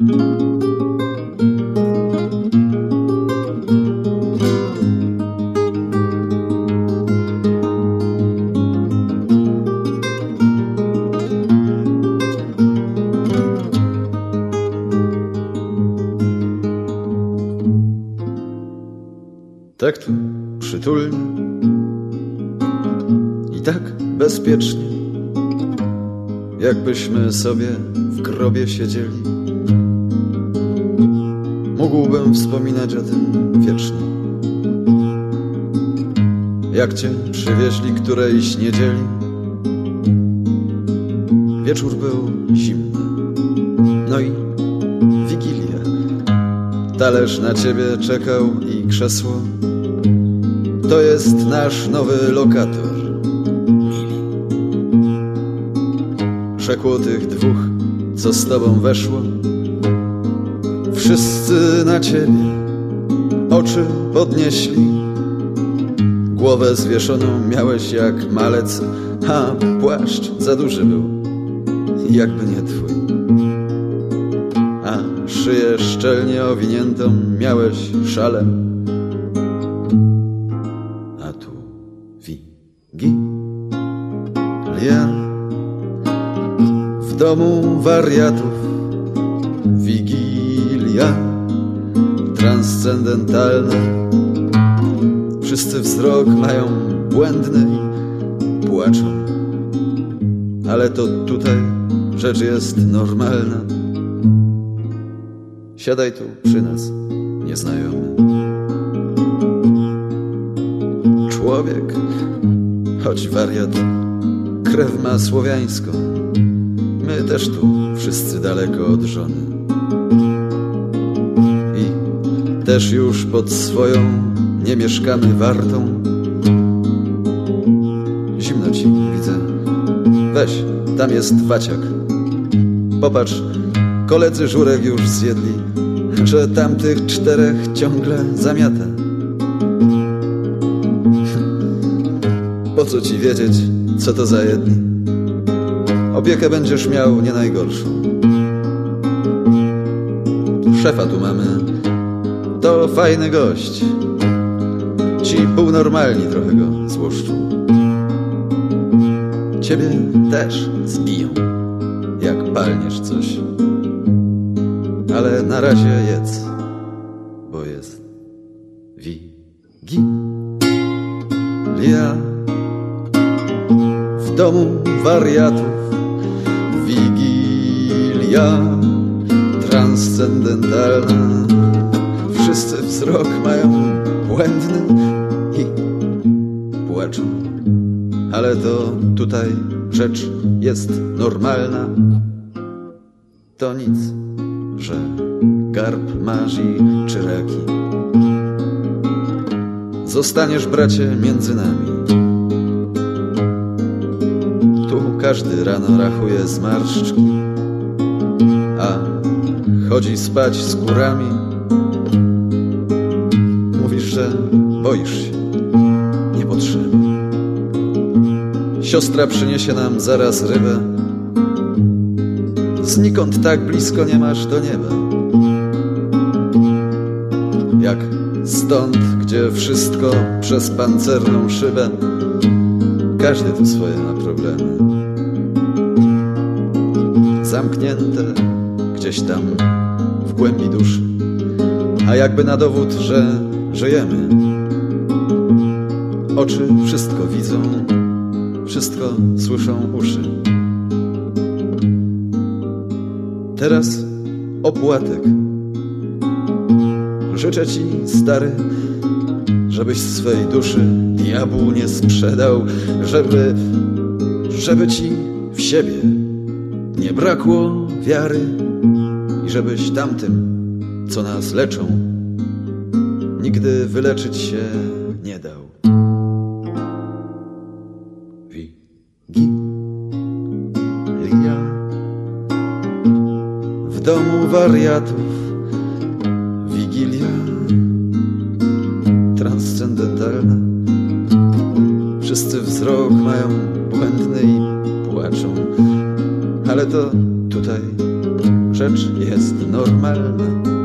Tak tu przytulnie i tak bezpiecznie, jakbyśmy sobie w grobie siedzieli. Mógłbym wspominać o tym wiecznie. Jak cię przywieźli którejś niedzieli, wieczór był zimny, no i wigilia. Talerz na ciebie czekał i krzesło. To jest nasz nowy lokator. Mili. Rzekło tych dwóch, co z tobą weszło. Wszyscy na ciebie oczy podnieśli. Głowę zwieszoną miałeś jak malec, a płaszcz za duży był, jakby nie twój. A szyję szczelnie owiniętą miałeś szalem. A tu wigilia w domu wariatów. Wigilia transcendentalna. Wszyscy wzrok mają błędny i płaczą. Ale to tutaj rzecz jest normalna. Siadaj tu przy nas, nieznajomy. Człowiek, choć wariat, krew ma słowiańską. My też tu wszyscy daleko od żony. Też już pod swoją nie mieszkamy wartą. Zimno ci, widzę. Weź, tam jest waciak. Popatrz, koledzy żurek już zjedli, że tamtych czterech ciągle zamiata. Po co ci wiedzieć, co to za jedni? Opiekę będziesz miał nie najgorszą. Szefa tu mamy. To fajny gość. Ci półnormalni trochę go złoszczą. Ciebie też zbiją, jak palniesz coś. Ale na razie jedz, bo jest wigilia w domu wariatów. Wigilia transcendentalna. Wszyscy wzrok mają błędny i płaczą. Ale to tutaj rzecz jest normalna. To nic, że garb masz i czyraki. Zostaniesz, bracie, między nami. Tu każdy rano rachuje zmarszczki, a chodzi spać z kurami. Boisz się. Nie potrzeba. Siostra przyniesie nam zaraz rybę. Znikąd tak blisko nie masz do nieba. Jak stąd, gdzie wszystko przez pancerną szybę. Każdy tu swoje ma problemy. Zamknięte gdzieś tam w głębi duszy. A jakby na dowód, że żyjemy. Oczy wszystko widzą, wszystko słyszą uszy. Teraz opłatek. Życzę ci, stary, żebyś swej duszy diabłu nie sprzedał, żeby, żeby ci w siebie nie brakło wiary i żebyś tamtym, co nas leczą, nigdy wyleczyć się nie dał. Wigilia w domu wariatów. Wigilia transcendentalna. Wszyscy wzrok mają błędny i płaczą, ale to tutaj rzecz jest normalna.